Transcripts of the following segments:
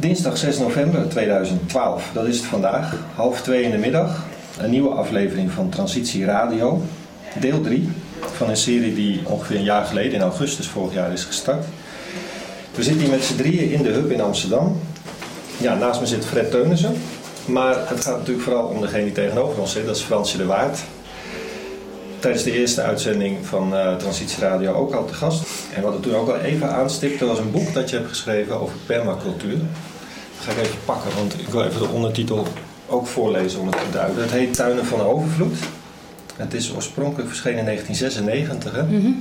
Dinsdag 6 november 2012, dat is het vandaag, half twee in de middag. Een nieuwe aflevering van Transitie Radio, deel 3 van een serie die ongeveer een jaar geleden, in augustus vorig jaar, is gestart. We zitten hier met z'n drieën in de hub in Amsterdam. Ja, naast me zit Fred Teunissen. Maar het gaat natuurlijk vooral om degene die tegenover ons zit, dat is Fransje de Waard. Tijdens de eerste uitzending van uh, Transitie Radio ook al te gast. En wat ik toen ook al even aanstipte was een boek dat je hebt geschreven over permacultuur. Ga ik even pakken, want ik wil even de ondertitel ook voorlezen om het te duiden. Het heet Tuinen van Overvloed. Het is oorspronkelijk verschenen in 1996. Hè? Mhm.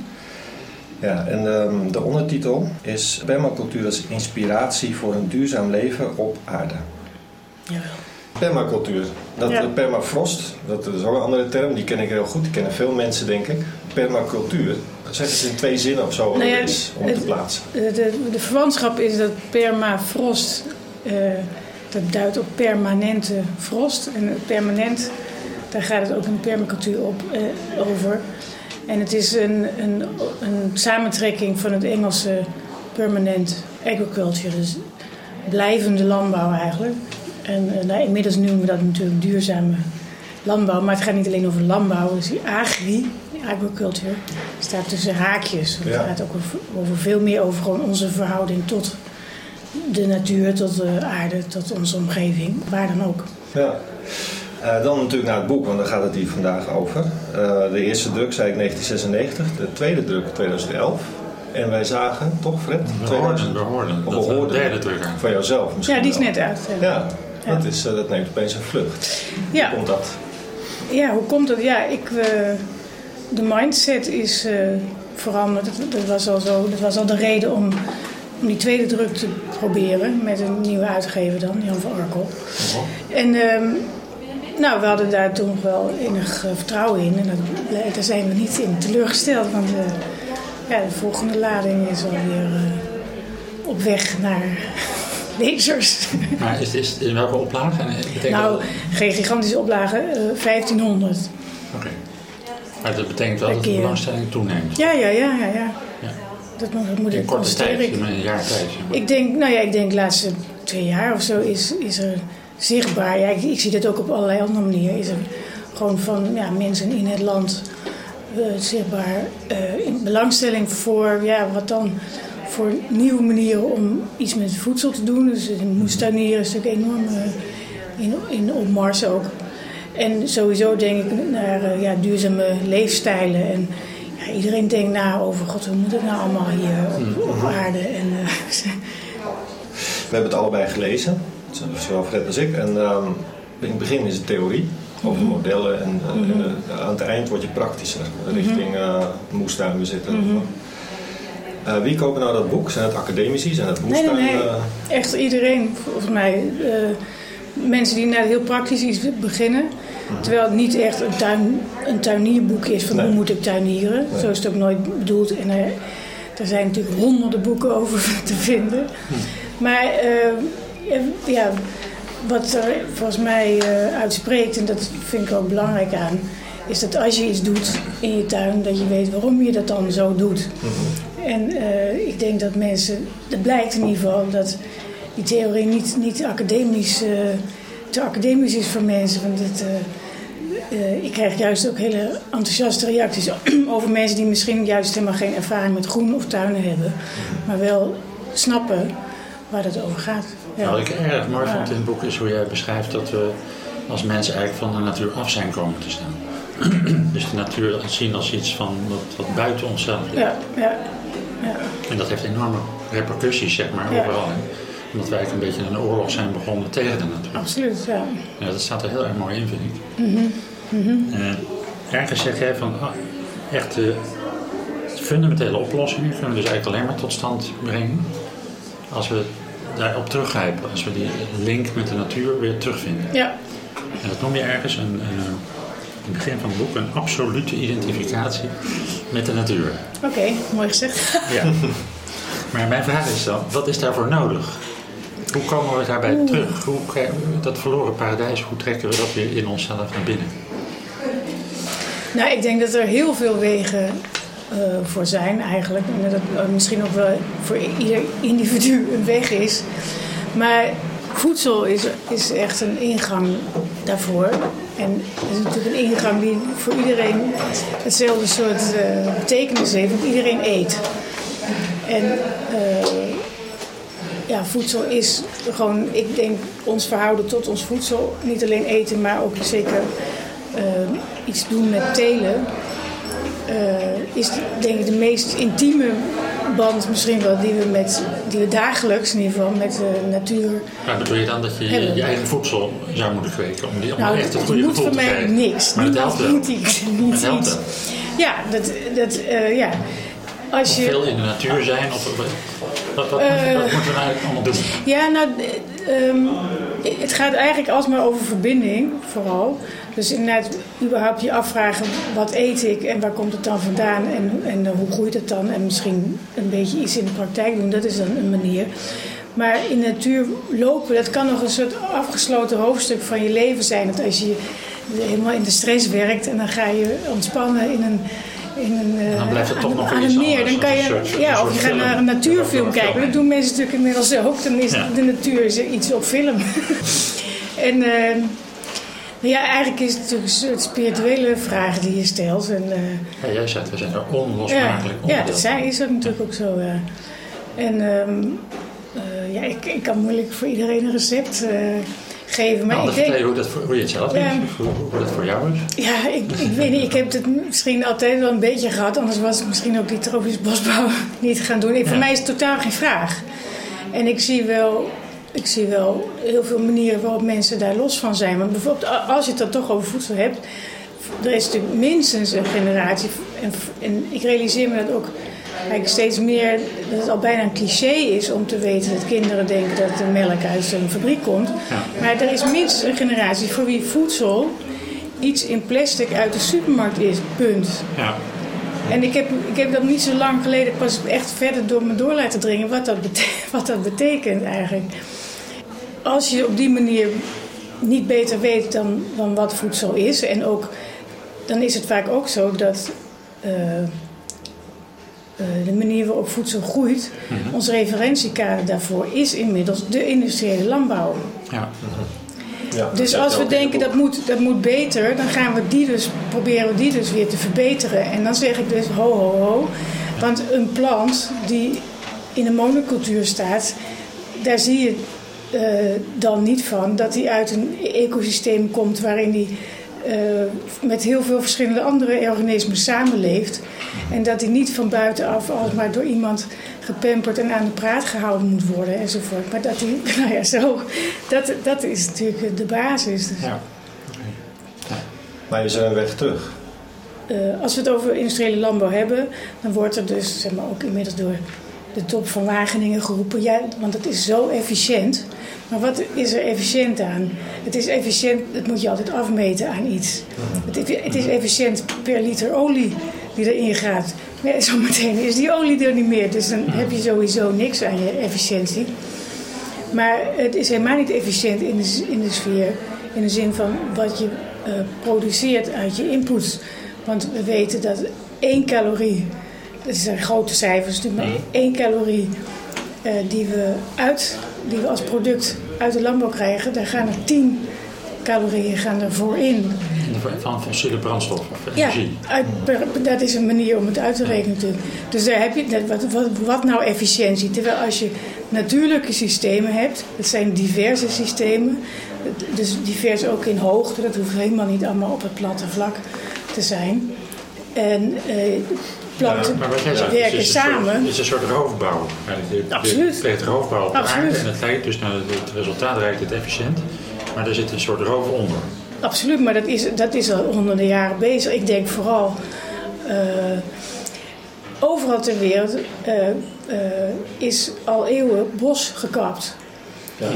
Ja, en ehm, de ondertitel is Permacultuur als inspiratie voor een duurzaam leven op aarde. Jawel. Permacultuur, dat Ja. permafrost, dat is ook een andere term, die ken ik heel goed, die kennen veel mensen denk ik. Permacultuur, zeg eens in twee zinnen of zo Nou ja, het is om het te plaatsen. De, de, de verwantschap is dat permafrost, eh dat duidt op permanente frost. En permanent, daar gaat het ook in permacultuur op, eh, over. En het is een, een, een samentrekking van het Engelse permanent agriculture, dus blijvende landbouw eigenlijk. En eh, nou, inmiddels noemen we dat natuurlijk duurzame landbouw. Maar het gaat niet alleen over landbouw, dus die agri, die agriculture, staat tussen haakjes. Het Ja. gaat ook over, over veel meer over gewoon onze verhouding tot de natuur, tot de aarde, tot onze omgeving, waar dan ook. Ja. Eh, dan natuurlijk naar het boek, want daar gaat het hier vandaag over. Eh, de eerste druk zei ik 1996, de tweede druk 2011. En wij zagen, toch Fred? We 2000 hoorden, we hoorden. Of we de hoorden. derde drukker. Van jouzelf misschien Ja, die is wel. net uit. Ja, Ja. Dat, is, eh, dat neemt opeens een vlucht. Ja. Hoe komt dat? Ja, hoe komt dat? Ja, ik, eh, de mindset is eh, veranderd. Dat, dat, was al zo, dat was al de reden om, om die tweede druk te proberen met een nieuwe uitgever dan, Jan van Arkel. En ehm, nou, we hadden daar toen nog wel enig eh, vertrouwen in. En dat, daar zijn we niet in teleurgesteld, want eh, ja, de volgende lading is alweer eh, op weg naar lezers. Maar is, is, in welke oplage? Betekent nou, dat- geen gigantische oplage, eh 1500. Oké. Maar dat betekent wel dat de belangstelling toeneemt. Ja, ja, ja, ja. ja. Dat moet, moet In ik korte tijd, constateren. in een jaar tijd. Ik denk, nou ja, ik denk de laatste twee jaar of zo is, is er zichtbaar, ja, ik, ik zie dat ook op allerlei andere manieren, is er gewoon van ja, mensen in het land eh, zichtbaar eh, in belangstelling voor, ja, wat dan voor nieuwe manieren om iets met voedsel te doen. Dus in moestuinieren is natuurlijk enorm eh, in, in opmars ook. En sowieso denk ik naar ja, duurzame leefstijlen. En ja, iedereen denkt na over, god, hoe moet het nou allemaal hier op, op aarde? En, eh, We hebben het allebei gelezen, zowel Fred als ik. En ehm, in het begin is het theorie over de modellen. En, eh, en, eh, aan het eind word je praktischer richting moestuin bezitten. Eh, wie kopen nou dat boek? Zijn het academici? Zijn het moestuin? nee, nee. Echt iedereen, volgens mij. Mensen die naar heel praktisch iets beginnen. Terwijl het niet echt een, tuin, een tuinierboek is van Nee. hoe moet ik tuinieren. Nee. Zo is het ook nooit bedoeld. En er, er zijn natuurlijk honderden boeken over te vinden. Maar eh, ja, wat er volgens mij eh, uitspreekt, en dat vind ik ook belangrijk aan, is dat als je iets doet in je tuin, dat je weet waarom je dat dan zo doet. En eh, ik denk dat mensen, het blijkt in ieder geval dat die theorie niet, niet academisch, eh, te academisch is voor mensen. Want het, eh, eh, ik krijg juist ook hele enthousiaste reacties over mensen die misschien juist helemaal geen ervaring met groen of tuinen hebben, maar wel snappen waar het over gaat. Ja. Nou, wat ik erg mooi Ja. vond in het boek is hoe jij beschrijft dat we als mensen eigenlijk van de natuur af zijn komen te staan. dus de natuur zien als iets van wat, wat buiten onszelf ligt. ja, ja, ja. En dat heeft enorme repercussies, zeg maar, overal. Omdat wij een beetje een oorlog zijn begonnen tegen de natuur. absoluut. Ja. Ja, dat staat er heel erg mooi in, vind ik. En ergens zeg jij van, ah, echt de fundamentele oplossingen kunnen we dus eigenlijk alleen maar tot stand brengen als we daarop teruggrijpen, als we die link met de natuur weer terugvinden. ja, En dat noem je ergens een, eh, in het begin van het boek een absolute identificatie met de natuur. oké, mooi gezegd. Ja. Maar mijn vraag is dan, wat is daarvoor nodig? Hoe komen we daarbij terug? Hoe, dat verloren paradijs, hoe trekken we dat weer in onszelf naar binnen? Nou, ik denk dat er heel veel wegen eh, voor zijn eigenlijk. En dat het eh, misschien ook wel voor ieder individu een weg is. Maar voedsel is, is echt een ingang daarvoor. En het is natuurlijk een ingang die voor iedereen hetzelfde soort uh, betekenis heeft, want iedereen eet. En uh, ja, voedsel is gewoon, ik denk, ons verhouden tot ons voedsel. Niet alleen eten, maar ook zeker uh, iets doen met telen. is denk ik de meest intieme band misschien wel die we, met, die we dagelijks in ieder geval met de natuur. Maar bedoel je dan dat je hebben. je eigen voedsel zou moeten kweken om die om nou, echt het goede gevoel te krijgen? voor mij niks. Maar Niemand dat helpt niet dat helpt Ja, dat, dat uh, ja. Als je, veel in de natuur zijn of uh, wat moeten we eigenlijk allemaal doen? Ja, nou, um, het gaat eigenlijk alsmaar over verbinding vooral. Dus inderdaad, überhaupt je afvragen wat eet ik en waar komt het dan vandaan en, en hoe groeit het dan? En misschien een beetje iets in de praktijk doen, dat is dan een manier. Maar in de natuur lopen, dat kan nog een soort afgesloten hoofdstuk van je leven zijn. Dat als je helemaal in de stress werkt en dan ga je ontspannen in een in een, dan blijft het aan, toch nog aan een meer. Dan kan je, ja, of je gaat naar een natuurfilm kijken. Dat doen mensen natuurlijk inmiddels ook. Dan is de natuur iets op film. en uh, ja, eigenlijk is het natuurlijk een soort spirituele vraag die je stelt. En, uh, ja, jij zegt, we zijn er onlosmakelijk Ja, ja dat is dat natuurlijk ook zo. Ja. En um, uh, ja, ik, ik kan moeilijk voor iedereen een recept geven. Maar nou, ik denk, hoe, dat voor, hoe je het zelf ja, hoe, hoe, dat voor jou is. Ja, ik, ik weet niet. Ik heb het misschien altijd wel een beetje gehad. Anders was ik misschien ook die tropisch bosbouw niet gaan doen. Voor mij is het totaal geen vraag. En ik zie wel ik zie wel heel veel manieren waarop mensen daar los van zijn. Want bijvoorbeeld, als je het dan toch over voedsel hebt, er is natuurlijk minstens een generatie. En, en ik realiseer me dat ook eigenlijk steeds meer, dat het al bijna een cliché is om te weten dat kinderen denken dat de melk uit een fabriek komt. Maar er is minstens een generatie voor wie voedsel iets in plastic uit de supermarkt is. Punt. Ja. En ik heb, ik heb dat niet zo lang geleden pas echt verder door me door laten dringen wat dat, wat dat betekent eigenlijk als je op die manier niet beter weet dan, dan wat voedsel is, en ook, dan is het vaak ook zo dat uh, de manier waarop voedsel groeit, mm ons referentiekader daarvoor is inmiddels de industriële landbouw. Ja. Ja, dus als we denken dat moet, dat moet beter, dan gaan we die dus, proberen we die dus weer te verbeteren. En dan zeg ik dus ho ho ho. Want een plant die in een monocultuur staat, daar zie je uh, dan niet van dat hij uit een ecosysteem komt waarin uh, met heel veel verschillende andere organismen samenleeft. En dat hij niet van buitenaf al maar door iemand gepamperd en aan de praat gehouden moet worden enzovoort. Maar dat hij, nou ja, zo, dat, dat is natuurlijk de basis. Dus. Ja. Maar is er een weg terug? Uh, als we het over industriële landbouw hebben, dan wordt er dus zeg maar, ook inmiddels door de top van Wageningen geroepen. Ja, want het is zo efficiënt. Maar wat is er efficiënt aan? Het is efficiënt, dat moet je altijd afmeten aan iets. Het, is efficiënt per liter olie die erin gaat. Maar zometeen is die olie er niet meer. Dus dan heb je sowieso niks aan je efficiëntie. Maar het is helemaal niet efficiënt in de, in de sfeer. In de zin van wat je uh, produceert uit je inputs. Want we weten dat één calorie dat zijn grote cijfers, maar mhm. één calorie uh, die, we uit, die we als product uit de landbouw krijgen, daar gaan er 10 calorieën gaan ervoor in. Van fossiele brandstof of energie? Ja, uit, dat is een manier om het uit te rekenen natuurlijk. Dus daar heb je, wat, wat, wat nou efficiëntie? Terwijl als je natuurlijke systemen hebt, dat zijn diverse systemen, dus divers ook in hoogte, dat hoeft helemaal niet allemaal op het platte vlak te zijn. En uh, planten ja, maar wat jij zegt, werken het samen. het is een soort roofbouw. Ja, Absoluut. Je pleegt roofbouw op Absoluut. aarde en het leidt dus naar het resultaat rijdt het efficiënt. Maar er zit een soort roof onder. Absoluut, maar dat is, dat is al honderden jaren bezig. Ik denk vooral uh, overal ter wereld uh, uh, is al eeuwen bos gekapt. Ja.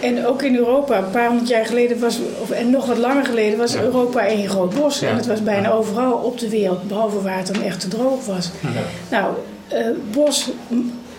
En ook in Europa, een paar honderd jaar geleden was, of, en nog wat langer geleden, was Europa één groot bos. En het was bijna overal op de wereld, behalve waar het dan echt te droog was. Nou, uh, bos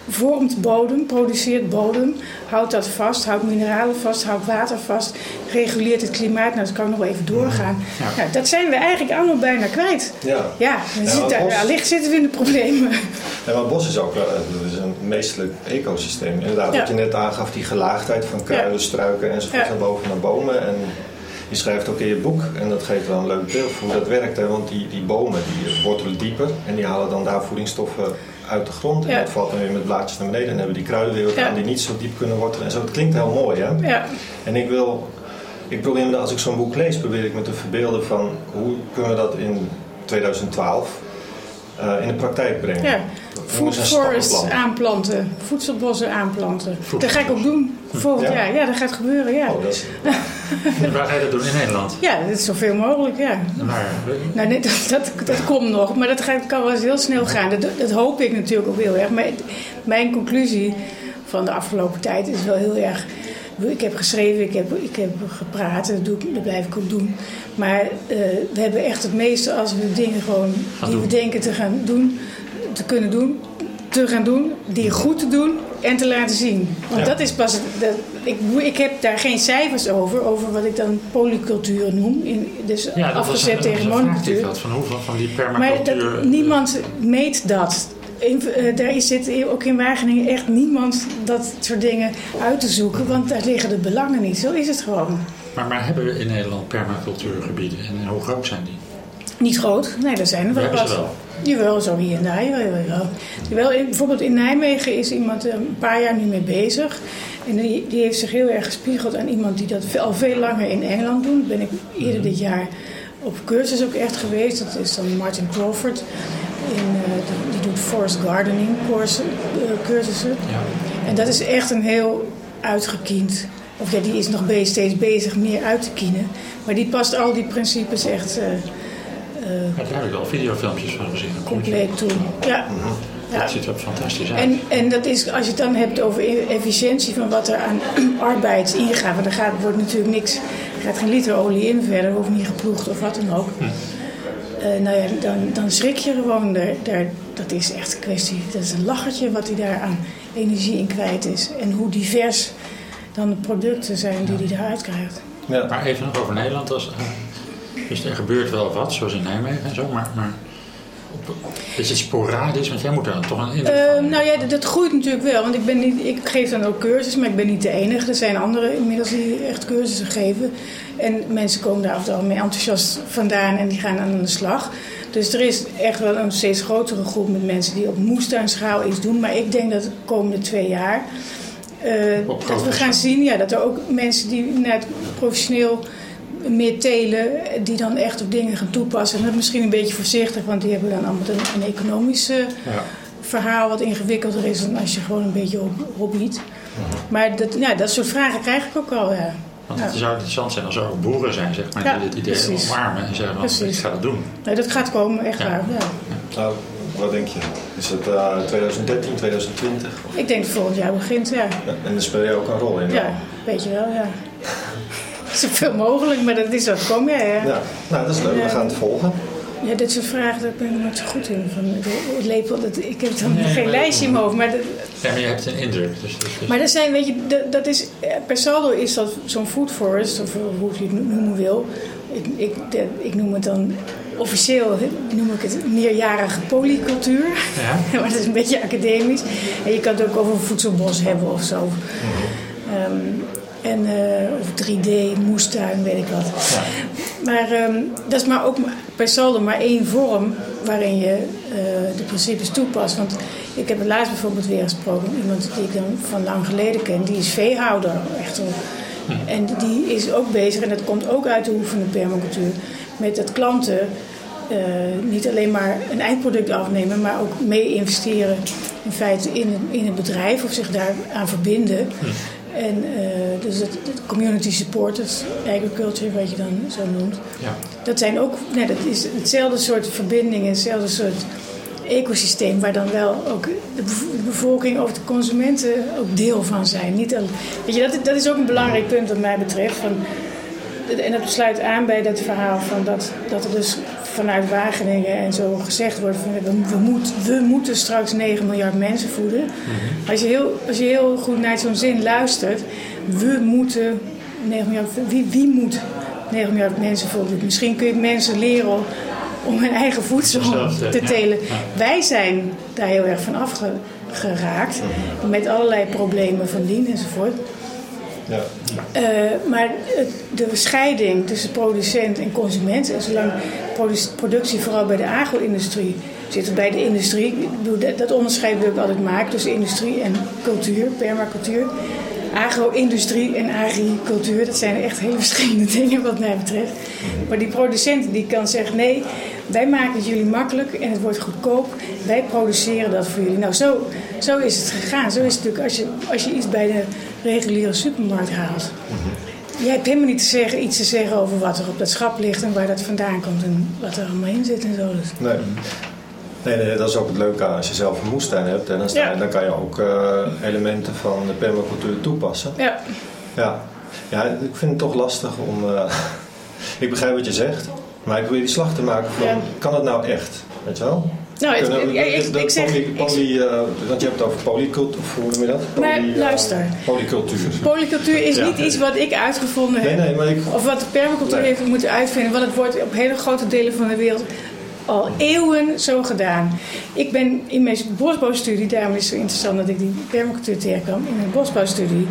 vormt bodem, produceert bodem, houdt dat vast, houdt mineralen vast, houdt water vast, reguleert het klimaat. Nou, dat kan ik nog wel even doorgaan. Ja. Ja, dat zijn we eigenlijk allemaal bijna kwijt. Ja. Ja, zit daar, bos- allicht zitten we in de problemen. Ja, maar bos is ook wel het is een meestelijk ecosysteem. Inderdaad, Ja. wat je net aangaf, die gelaagdheid van kruiden, struiken enzovoort Ja. naar boven naar bomen. En je schrijft ook in je boek, en dat geeft wel een leuk beeld van hoe dat werkt. Hè? Want die, die bomen die wortelen dieper en die halen dan daar voedingsstoffen uit de grond. En dat valt dan weer met blaadjes naar beneden. En hebben die kruiden weer aan die niet zo diep kunnen wortelen. En zo, het klinkt heel mooi hè. Ja, En ik wil, ik probeer me, als ik zo'n boek lees, probeer ik me te verbeelden van hoe kunnen we dat in 2012 eh, in de praktijk brengen. ja. Noem Food eens een forests stappenplan. aanplanten, voedselbossen aanplanten. Food Dat ga ik ook doen. Volgend Ja? jaar. Ja, dat gaat gebeuren, ja. Oh, dat waar ga je dat doen? In Nederland? Ja, dat is zoveel mogelijk, ja. Maar, Nou, nee, dat, dat, dat komt nog, maar dat gaat, kan wel eens heel snel gaan. Dat, dat hoop ik natuurlijk ook heel erg. Maar mijn conclusie van de afgelopen tijd is wel heel erg. Ik heb geschreven, ik heb, ik heb gepraat, dat, doe ik, dat blijf ik ook doen. Maar eh, we hebben echt het meeste als we dingen gewoon Gaan die doen. we denken te gaan doen, te kunnen doen, te gaan doen, die goed te doen en te laten zien. Want Ja. dat is pas. Dat, ik, ik heb daar geen cijfers over, over wat ik dan polycultuur noem. In, dus ja, afgezet een, tegen monocultuur. van hoeveel van die Maar permacultuur... dat, niemand meet dat. In, eh, daar zit ook in Wageningen echt niemand dat soort dingen uit te zoeken, want daar liggen de belangen niet. Zo is het gewoon. Maar, maar hebben we in Nederland permacultuurgebieden en hoe groot zijn die? Niet groot, nee, er zijn er We wel wat. Jawel, zo hier en daar. Jawel, jawel, bijvoorbeeld in Nijmegen is iemand er een paar jaar nu mee bezig. En die, die heeft zich heel erg gespiegeld aan iemand die dat al veel langer in Engeland doet. Ben ik eerder dit jaar op cursus ook echt geweest. Dat is dan Martin Crawford. In, eh, die, die doet forest gardening course, eh, cursussen. Ja. En dat is echt een heel uitgekiend. Of ja, die is nog steeds bezig meer uit te kienen. Maar die past al die principes echt eh, eh, Ja, daar heb ik wel videofilmpjes van gezien. Compleet toe. Ja. ja. Dat ziet er ook fantastisch uit. En, en dat is, als je het dan hebt over e- efficiëntie van wat er aan arbeid ingaat. Want er gaat, wordt natuurlijk niks, er gaat geen liter olie in verder, wordt niet geploegd of wat dan ook. Eh, nou ja, dan, dan schrik je gewoon. Daar, daar, dat is echt een kwestie, dat is een lachertje wat hij daar aan energie in kwijt is. En hoe divers dan de producten zijn die hij daaruit krijgt. ja. Maar even nog over Nederland. Als, dus er gebeurt wel wat, zoals in Nijmegen en zo, maar, maar is het sporadisch? Want jij moet daar toch een indruk Eh, van nou ja, dat, groeit natuurlijk wel. Want ik, ben niet, ik geef dan ook cursussen, maar ik ben niet de enige. Er zijn anderen inmiddels die echt cursussen geven. En mensen komen daar af mee enthousiast vandaan en die gaan aan de slag. Dus er is echt wel een steeds grotere groep met mensen die op moestuinschaal iets doen. Maar ik denk dat de komende twee jaar... eh, dat we gaan zien ja, dat er ook mensen die net professioneel meer telen, die dan echt op dingen gaan toepassen. En dat misschien een beetje voorzichtig, want die hebben dan allemaal een, een economische Ja. verhaal wat ingewikkelder is dan als je gewoon een beetje hob- hobbyt. Maar dat, ja, dat soort vragen krijg ik ook al, ja. Want Ja. het zou interessant zijn als er ook boeren zijn, zeg maar, Ja, die dit idee precies. omarmen en zeggen van, ik ga dat doen. Nee, dat gaat komen, echt Ja. waar. Ja. Nou, wat denk je? Is het eh, 2013, 2020? Of- Ik denk dat volgend jaar begint, ja. Ja, en daar speel je ook een rol in. Ja, weet je wel, ja. Zoveel mogelijk, maar dat is wat kom ja, ja. Ja, nou dat is leuk. We gaan het volgen. Ja, dit soort vragen, daar ben ik nooit zo goed in. Van, de- het lepel, dat, ik heb dan Nee, geen maar- lijstje in mijn hoofd. Maar, dat, Ja, maar je hebt een indruk. Dus, dus, dus- maar dat zijn, weet je, dat, dat is, eh, per saldo is dat zo'n food forest, of hoe je het noemen wil. Ik, ik, de- ik noem het dan, officieel noem ik het meerjarige polycultuur. ja? maar dat is een beetje academisch. En je kan het ook over een voedselbos hebben of zo. Ehm, en, eh, of 3D, moestuin, weet ik wat. Ja. Maar ehm, dat is maar ook per saldo maar één vorm waarin je eh, de principes toepast. Want ik heb het laatst bijvoorbeeld weer gesproken. met Iemand die ik dan van lang geleden ken, die is veehouder. Echt wel. En die is ook bezig, en dat komt ook uit de oefenen permacultuur, met dat klanten eh, niet alleen maar een eindproduct afnemen, maar ook mee investeren in feite in het bedrijf of zich daar aan verbinden. En eh, dus het, het community supporters agriculture, wat je dan zo noemt. Ja. Dat zijn ook, nee, dat is hetzelfde soort verbindingen, hetzelfde soort ecosysteem waar dan wel ook de bevolking of de consumenten ook deel van zijn. Niet al, weet je, dat, dat is ook een belangrijk punt wat mij betreft. Van, en dat sluit aan bij dat verhaal van dat, dat er dus vanuit Wageningen en zo gezegd wordt van we, we, moet, we moeten straks 9 miljard mensen voeden. Als, je heel, als je heel goed naar zo'n zin luistert, we moeten 9 miljard, wie, wie moet 9 miljard mensen voeden? Misschien kun je mensen leren om hun eigen voedsel te ja. telen. Ja. Wij zijn daar heel erg van afgeraakt. Met allerlei problemen van dien enzovoort. Eh, maar het- de scheiding tussen producent en consument, en zolang produ- productie vooral bij de agro-industrie zit, bij de industrie, dat onderscheid wil ik altijd maken tussen industrie en cultuur, permacultuur. Agro-industrie en agricultuur, dat zijn echt hele verschillende dingen wat mij betreft. Maar die producent die kan zeggen, nee, wij maken het jullie makkelijk en het wordt goedkoop. Wij produceren dat voor jullie. Nou, zo, zo is het gegaan. Zo is het natuurlijk als je, als je iets bij de reguliere supermarkt haalt. Jij hebt helemaal niet te zeggen, iets te zeggen over wat er op dat schap ligt en waar dat vandaan komt en wat er allemaal in zit en zo. Dus. Nee. Nee, nee, dat is ook het leuke aan als je zelf een moestuin hebt. En dan, sta je- Ja. dan kan je ook eh, elementen van de permacultuur toepassen. Ja, Ja. ja, ik vind het toch lastig om... eh, ik begrijp wat je zegt, maar ik probeer die slag te maken van... Ja. Kan het nou echt? Weet je wel? nou, het, Kunnen ik, de ik zeg, poly, ik- poly, eh, want je hebt het over polycultuur, of hoe noem je dat? Maar Poly, eh, luister. Polycultuur. polycultuur is Ja. niet iets wat ik uitgevonden Nee, heb. nee, maar ik... Of wat de permacultuur Nee. heeft moeten uitvinden. Want het wordt op hele grote delen van de wereld al eeuwen zo gedaan. Ik ben in mijn bosbouwstudie, daarom is het zo interessant dat ik die permacultuur tegenkwam. In mijn bosbouwstudie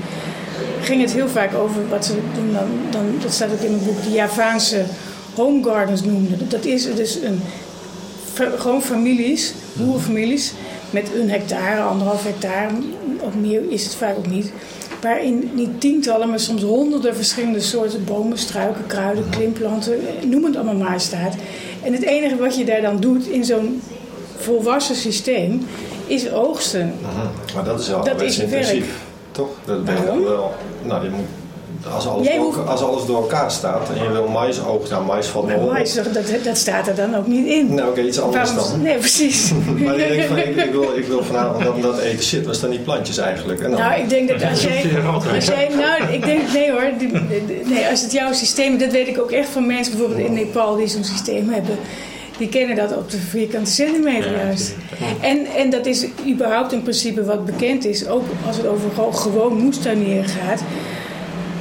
ging het heel vaak over wat ze doen dan, dan dat staat ook in mijn boek, de Javaanse home gardens noemden. Dat is dus een, gewoon families, boerenfamilies, met een hectare, anderhalf hectare, ook meer is het vaak ook niet. Waarin niet tientallen, maar soms honderden verschillende soorten bomen, struiken, kruiden, klimplanten, noem het allemaal maar staat. En het enige wat je daar dan doet in zo'n volwassen systeem is oogsten. Mhm. Maar dat is wel Dat is intensief. Toch? Dat ben je Waarom? wel... Nou, je moet... Als alles, Jij door, hoeft- als alles door elkaar staat en je wil mais oogsten, nou mais valt nog op. mais, dat, dat staat er dan ook niet in. Nou oké, iets anders Waarom- dan. Nee, precies. Maar ik denk van, ik, ik, wil, ik wil vanavond dat, dat eten. Shit, was dat niet plantjes eigenlijk? En dan, Nou, ik denk dat als jij, als. Nou, ik denk... Nee hoor. die- die- Nee, als het jouw systeem... Dat weet ik ook echt van mensen bijvoorbeeld in Nepal die zo'n systeem hebben. Die kennen dat op de vierkante centimeter Ja, juist. En, en dat is überhaupt een principe wat bekend is. Ook als het over gewoon- gewoon moestuinieren gaat.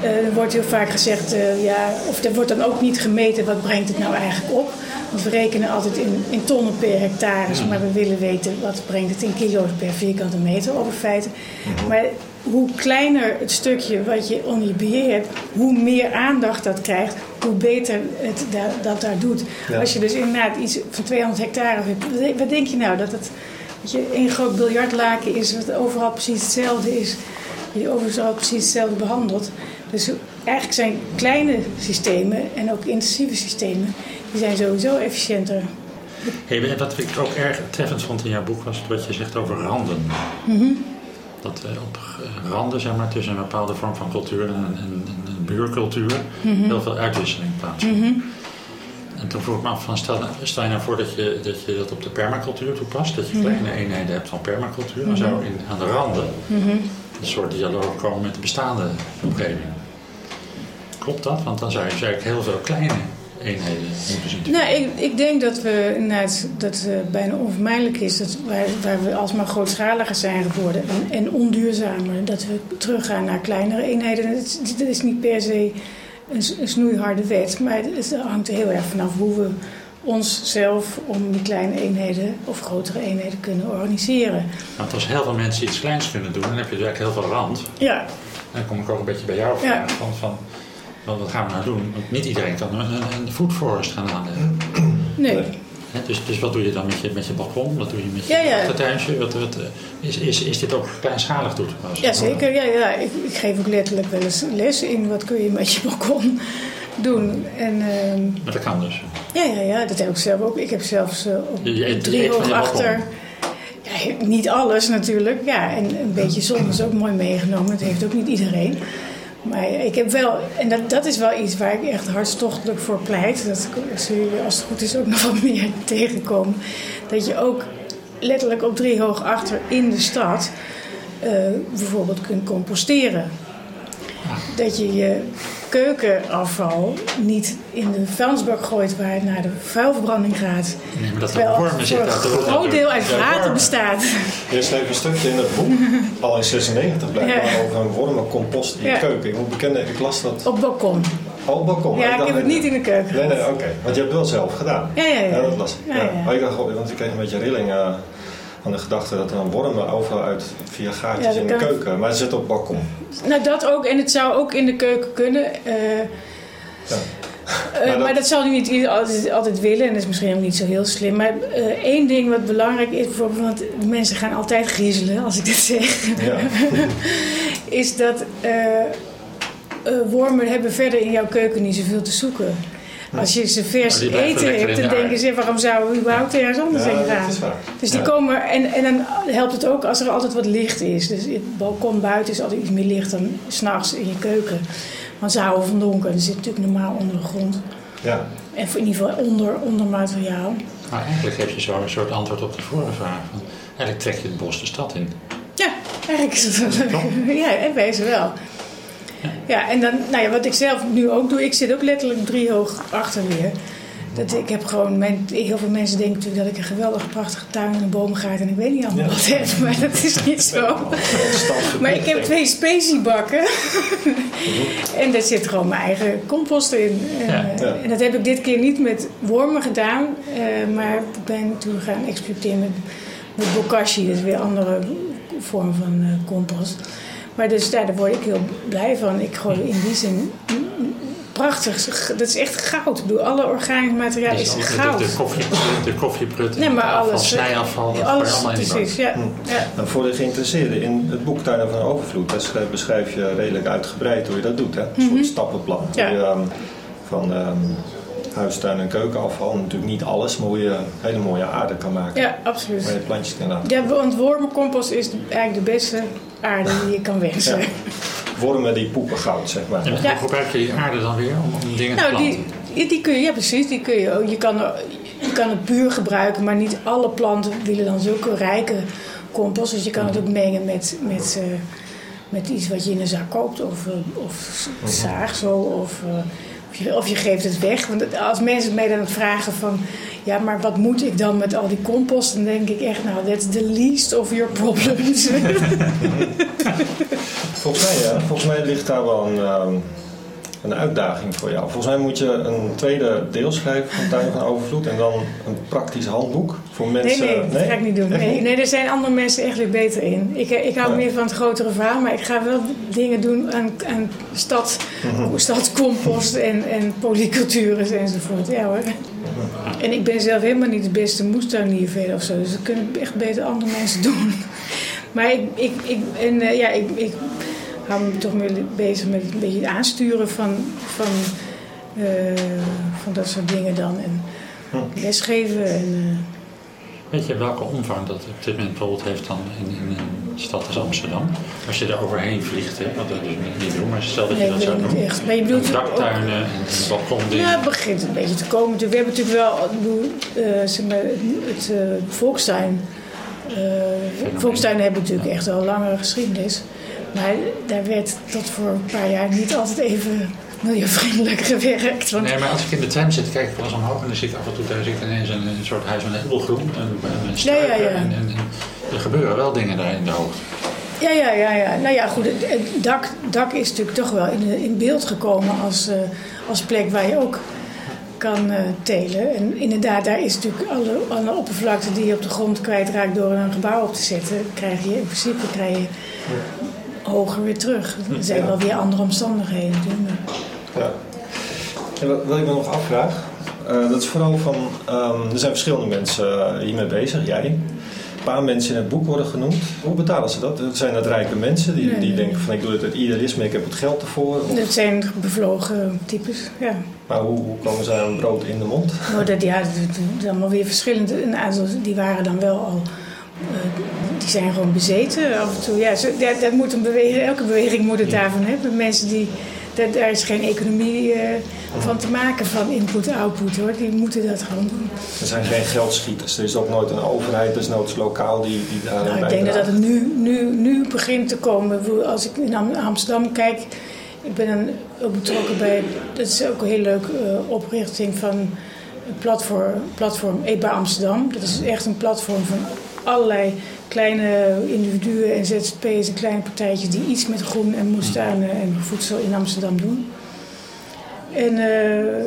Eh, er wordt heel vaak gezegd, eh, ja, of er wordt dan ook niet gemeten wat brengt het nou eigenlijk op. Want we rekenen altijd in, in tonnen per hectare, maar we willen weten wat brengt het in kilo's per vierkante meter over feiten. Maar hoe kleiner het stukje wat je onder je beheer hebt, hoe meer aandacht dat krijgt, hoe beter het da- dat daar doet. Ja. Als je dus inderdaad iets van 200 hectare hebt, wat denk- wat denk je nou? Dat het dat je één groot biljartlaken is, wat overal precies hetzelfde is. Die overal precies hetzelfde behandelt. Dus eigenlijk zijn kleine systemen en ook intensieve systemen, die zijn sowieso efficiënter. Hey, wat ik ook erg treffend vond in jouw boek was wat je zegt over randen. Dat eh, op eh, randen, zeg maar, tussen een bepaalde vorm van cultuur en een, een, een buurcultuur heel veel uitwisseling plaatsvindt. En toen vroeg ik me af, van, stel, stel je nou voor dat je, dat je dat op de permacultuur toepast, dat je kleine eenheden hebt van permacultuur, dan zou in, aan de randen een soort dialoog komen met de bestaande omgeving. Klopt dat? Want dan zou je dus eigenlijk heel veel kleine eenheden moeten zien. Nou, ik, ik denk dat we inderdaad dat het bijna onvermijdelijk is dat waar, waar we alsmaar grootschaliger zijn geworden en, en onduurzamer, dat we teruggaan naar kleinere eenheden. Dat is, dat is niet per se een, snoeiharde wet, maar het, het hangt er heel erg vanaf hoe we onszelf om die kleine eenheden of grotere eenheden kunnen organiseren. Want als heel veel mensen iets kleins kunnen doen, dan heb je dus eigenlijk heel veel rand. Ja, dan kom ik ook een beetje bij jou Ja. vragen van, van wat wat gaan we nou doen? Want niet iedereen kan een, een, een food forest gaan aanleggen. nee. Nee. Hè, Dus, dus wat doe je dan met je, met je balkon? Wat doe je met je Ja, ja. achtertuintje? Wat, wat, eh, is, is, is dit ook kleinschalig toe te passen? Ja, zeker. Ja, ja. Ik, ik geef ook letterlijk wel eens les in wat kun je met je balkon doen. En ehm, Maar dat kan dus. ja, ja, ja, dat heb ik zelf ook. Ik heb zelfs eh, op Je- je eet- drie achter. Ja, niet alles natuurlijk. Ja, en een beetje zon is ook mooi meegenomen. Dat heeft ook niet iedereen. Maar ik heb wel, en dat, dat is wel iets waar ik echt hartstochtelijk voor pleit. Dat zul je als het goed is ook nog wat meer tegenkomen. Dat je ook letterlijk op drie hoog achter in de stad eh, bijvoorbeeld kunt composteren. Dat je je keukenafval niet in de vuilnisbak gooit waar het naar de vuilverbranding gaat. Nee, maar dat er Terwijl wormen zitten. een uit de- groot deel uit Ja, water bestaat. Je schreef een stukje in het boek, al in 96 blijkbaar, Ja. over een wormencompost in Ja. keuken. Ik moet bekennen, ik las dat Op het balkon. al op balkon. Ja, ik heb het niet in de keuken. Nee, nee, oké. Want je hebt het wel zelf gedaan. Ja, ja, ja. dat las ik. Ja, Ja, ja. Maar ik dacht, oh, want ik kreeg een beetje rilling eh, aan de gedachte dat er dan wormen overal uit via gaatjes Ja, in de keuken. Maar ze zit op het balkon. Nou, dat ook. En het zou ook in de keuken kunnen. eh, Ja. eh, Maar dat- maar dat zal niet altijd, altijd willen. En dat is misschien ook niet zo heel slim. Maar eh, één ding wat belangrijk is, bijvoorbeeld, want mensen gaan altijd griezelen als ik dit zeg. Ja. is dat wormen hebben verder in jouw keuken niet zoveel te zoeken. Als je ze vers eten hebt, dan de denken ze, waarom zouden we überhaupt ergens anders Ja, heen dat gaan? is waar. Dus die Ja. komen, en, en dan helpt het ook als er altijd wat licht is. Dus het balkon buiten is altijd iets meer licht dan s'nachts in je keuken. Want ze houden van donker. Dat zit natuurlijk normaal onder de grond. Ja. En voor in ieder geval onder, onder materiaal. Maar eigenlijk heb je zo een soort antwoord op de vorige vraag. Van, eigenlijk trek je het bos de stad in. Ja, eigenlijk is het wel. Ja, en wezen wel. Ja, en dan, nou ja, wat ik zelf nu ook doe, ik zit ook letterlijk drie hoog achter weer. Dat ik heb gewoon, mijn, heel veel mensen denken natuurlijk dat ik een geweldige, prachtige tuin en een boomgaard en ik weet niet allemaal Ja. wat heb, maar dat is niet zo. Maar ik heb twee speciebakken. en daar zit gewoon mijn eigen compost in. Ja. eh, Ja. en dat heb ik dit keer niet met wormen gedaan. eh, maar ik ben toen gaan experimenteren met, met bokashi. Dat is weer een andere vorm van eh, compost. Maar dus daar, daar word ik heel blij van. Ik gooi in die zin prachtig. Dat is echt goud. Ik bedoel, alle organisch materiaal Dus is ook de, goud. de, koffie, de koffieprut, Nee, maar afval, alles, eh, snijafval, dat Alles, allemaal in precies. Ja. ja. Nou, voor de geïnteresseerden, in het boek Tuinen van Overvloed daar beschrijf je redelijk uitgebreid hoe je dat doet. Hè? Een soort stappenplan. Ja. Hoe je ehm, van ehm, huistuin- en keukenafval, natuurlijk niet alles, maar hoe je hele mooie aarde kan maken. ja, absoluut. Waar je plantjes kan laten. Ja, want wormencompost is eigenlijk de beste aarde die je kan wensen. Ja. Wormen die poepen goud, zeg maar. En hoe gebruik je die aarde dan weer om, om dingen te Nou, planten? die, die kun je, ja precies, die kun je ook. Je kan, er- je kan het puur gebruiken, maar niet alle planten willen dan zulke rijke compost. Dus je kan het ook mengen met, met, eh, met iets wat je in een zak koopt of, eh, of zaagsel of... eh, of of je geeft het weg. Want als mensen mij dan vragen van... Ja, maar wat moet ik dan met al die compost? Dan denk ik echt, nou, that's the least of your problems. Volgens mij, ja, volgens mij ligt daar wel een, ehm, een uitdaging voor jou. Volgens mij moet je een tweede deel schrijven van Tuin van Overvloed en dan een praktisch handboek voor Nee, mensen. nee, dat ga ik niet doen. Nee, nee, er zijn andere mensen echt weer beter in. Ik, ik hou Ja. meer van het grotere verhaal, maar ik ga wel dingen doen aan, aan stad, Mhm. stadscompost en, en polycultures enzovoort. Ja hoor. En ik ben zelf helemaal niet de beste moestuinier verder of zo, dus dat kunnen echt beter andere mensen doen. Maar ik, ik, ik, en, eh, ja, ik, ik hou me toch meer bezig met een beetje het aansturen van, van, eh, van dat soort dingen dan. En Hm. lesgeven en... eh, Weet je welke omvang dat op dit moment bijvoorbeeld heeft dan in, in een stad als Amsterdam? Als je er overheen vliegt, hè, wat we dus niet- niet doen, maar stel dat je dat zou doen. echt. Maar je bedoelt ook- Daktuinen en balkondingen. Ja, het begint een beetje te komen. We hebben natuurlijk wel, eh, zeg maar, het eh, volkstuin. eh volkstuinen hebben natuurlijk echt al langere geschiedenis. Maar daar werd tot voor een paar jaar niet altijd even milieuvriendelijk gewerkt. Want Nee, maar als ik in de tram zit, kijk ik wel eens omhoog en dan zie ik af en toe daar zit ineens een, een soort huis met een heleboel groen en struiken. Ja, ja, ja. En, en, en er gebeuren wel dingen daar in de hoogte. Ja, ja, ja, ja. Nou ja, goed. Het het dak, dak is natuurlijk toch wel in, in beeld gekomen als, eh, als plek waar je ook kan eh, telen. En inderdaad, daar is natuurlijk alle, alle oppervlakte die je op de grond kwijtraakt door een gebouw op te zetten, krijg je in principe krijg je hoger weer terug. Er zijn wel weer andere omstandigheden Ja. En wat, wat ik me nog afvraag, eh, dat is vooral van, ehm, er zijn verschillende mensen eh, hiermee bezig, jij. Een paar mensen in het boek worden genoemd. Hoe betalen ze dat? Zijn dat rijke mensen die, Nee, die nee. denken van ik doe het uit idealisme, ik heb het geld ervoor? Of- Dat zijn bevlogen types, ja. maar hoe, hoe komen ze aan brood in de mond? Dat, ja, dat dat is allemaal weer verschillend. Een aantal die waren dan wel al. eh, die zijn gewoon bezeten af en toe. Ja, zo, ja, dat moet een beweging, elke beweging moet het daarvan hebben. Mensen die. Daar, daar is geen economie eh, van te maken van input-output hoor. Die moeten dat gewoon doen. Er zijn geen geldschieters. Er is ook nooit een overheid, desnoods lokaal, die, die daar Nou, ik denk dat het nu, nu, nu begint te komen. Als ik in Am- Amsterdam kijk, ik ben dan ook betrokken bij, dat is ook een heel leuk uh, oprichting van platform, platform Eetbaar Amsterdam. Dat is echt een platform van allerlei kleine individuen en ZZP'ers en kleine partijtjes die iets met groen en moestuinen en voedsel in Amsterdam doen. En uh,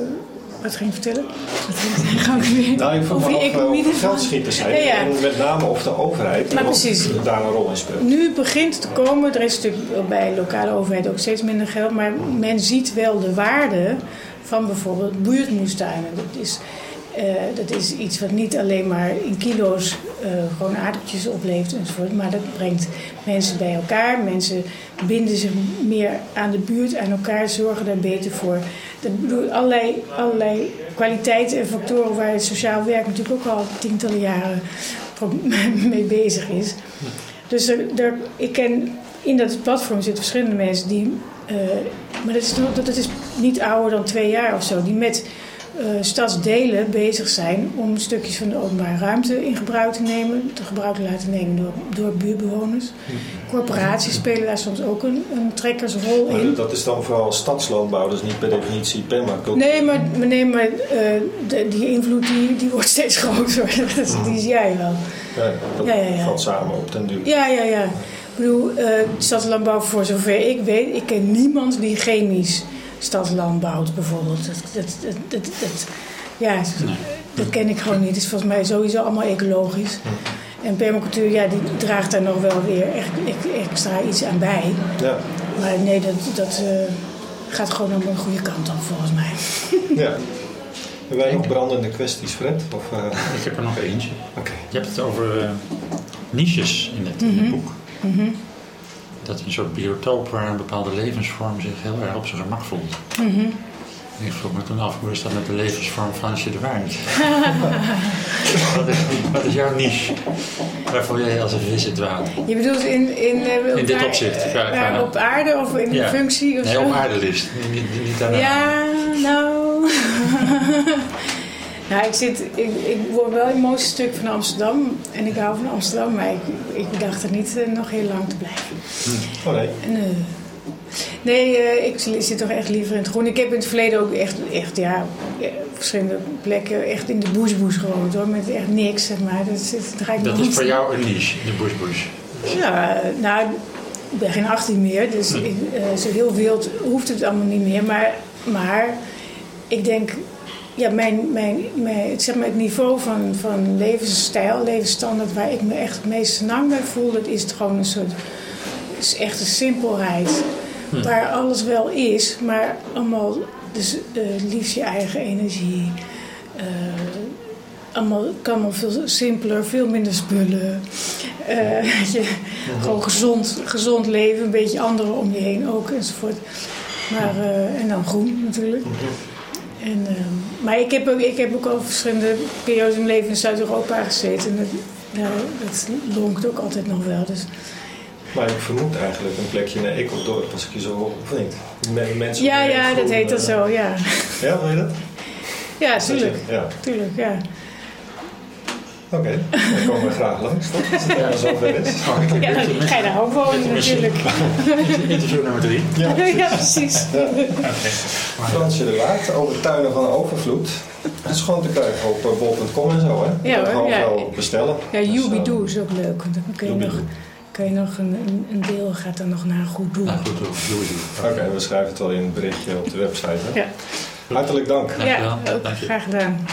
wat ging ik vertellen? Wat ging ik weer? Nou, je over economie of geldschieters zijn. Ja, ja. En met name of de overheid maar precies. daar een rol in speelt. Nu begint het te komen. Er is natuurlijk bij lokale overheid ook steeds minder geld. Maar men ziet wel de waarde van bijvoorbeeld buurtmoestuinen. Dat is uh, dat is iets wat niet alleen maar in kilo's uh, gewoon aardappeltjes oplevert enzovoort. Maar dat brengt mensen bij elkaar. Mensen binden zich meer aan de buurt, aan elkaar, zorgen daar beter voor. Dat allerlei, allerlei kwaliteiten en factoren waar het sociaal werk natuurlijk ook al tientallen jaren mee bezig is. Dus er, ik ken in dat platform zitten verschillende mensen die. Uh, maar dat is, dat is niet ouder dan twee jaar of zo. Die met uh, stadsdelen bezig zijn om stukjes van de openbare ruimte in gebruik te nemen, te gebruik te laten nemen door, door buurtbewoners. Corporaties spelen daar soms ook een, een trekkersrol in. dat is dan vooral stadslandbouw, dus niet per definitie permacultuur. Nee, maar, nee, maar uh, die invloed die, die wordt steeds groter. die zie jij wel. Ja, dat ja, ja, ja. valt samen op den duur. Ja, ja, ja. Ik bedoel, uh, stadslandbouw, voor zover ik weet, ik ken niemand die chemisch stadslandbouw bijvoorbeeld. Dat, dat, dat, dat, ja, dat ken ik gewoon niet. Het is volgens mij sowieso allemaal ecologisch. En permacultuur, ja, die draagt daar nog wel weer echt, extra iets aan bij. Ja. Maar nee, dat, dat uh, gaat gewoon op een goede kant op, volgens mij. Ja. Hebben wij nog brandende kwesties, Fred? Of, uh... Ik heb er nog eentje. Okay. Je hebt het over uh, niches in het, in het mhm. boek. Mm dat een soort biotoop waar een bepaalde levensvorm zich heel erg op zijn gemak voelt. Mm Ik vroeg me toen af, hoe is dat met de levensvorm Fransje de Waard? wat, is, wat is jouw niche? Waar voel jij als een vis het water? Je bedoelt in, in, uh, in dit opzicht? Ja, op aarde of in ja. functie? Of nee, zo? op aarde liefst. Niet, niet, niet Ja, nou... Ja, ik, zit, ik, ik word wel een mooi stuk van Amsterdam. En ik hou van Amsterdam, maar ik, ik dacht er niet uh, nog heel lang te blijven. Hm. Oh nee? Nee. Nee, uh, ik zit toch echt liever in het groen. Ik heb in het verleden ook echt, echt ja, verschillende plekken echt in de bushbush gewoond hoor. Met echt niks, zeg maar. Dat, dat, dat is voor jou een niche, de bushbush? Ja, nou, ik ben geen 18 meer. Dus hm. ik, uh, zo heel wild hoeft het allemaal niet meer. Maar, maar ik denk ja, mijn, mijn, mijn, zeg maar het niveau van, van levensstijl, levensstandaard waar ik me echt het meest lang bij voel, dat is het gewoon een soort. Het is echt een simpelheid. Hm. Waar alles wel is, maar allemaal. Dus uh, liefst je eigen energie. Uh, allemaal, kan allemaal veel simpeler, veel minder spullen. Uh, je. Gewoon gezond, gezond leven, een beetje anderen om je heen ook enzovoort. Maar, en dan groen natuurlijk. En, uh, maar ik heb, ook, ik heb ook al verschillende periodes in mijn leven in Zuid-Europa gezeten. En dat, dat lonkt ook altijd nog wel. Dus. Maar ik vermoed eigenlijk een plekje in Ecuador, als ik je zo hoor, of niet? Mensen ja, ja, dat heet dat uh, zo, ja. Ja, weet je dat? Ja, tuurlijk. Ja. Tuurlijk, ja. Oké, okay. dan komen we graag langs, toch? Als het helemaal zover is. Ja, dan ga je daar ook wonen natuurlijk. Interview nummer drie. Ja, precies. Ja, precies. Ja. Okay. Fransje de Waard over tuinen van overvloed. Het is gewoon te krijgen op uh, bol.com en zo, hè? Ja, hoor. Ja. wel bestellen. Ja, Yubidoe dus, uh, is ook leuk. Dan kun je nog, kun je nog een, een, deel gaat dan nog naar een goed doel. Naar goed doel, Oké, okay, we schrijven het wel in het berichtje op de website. Hè? Ja. Hartelijk dank. Ja, ook, graag gedaan.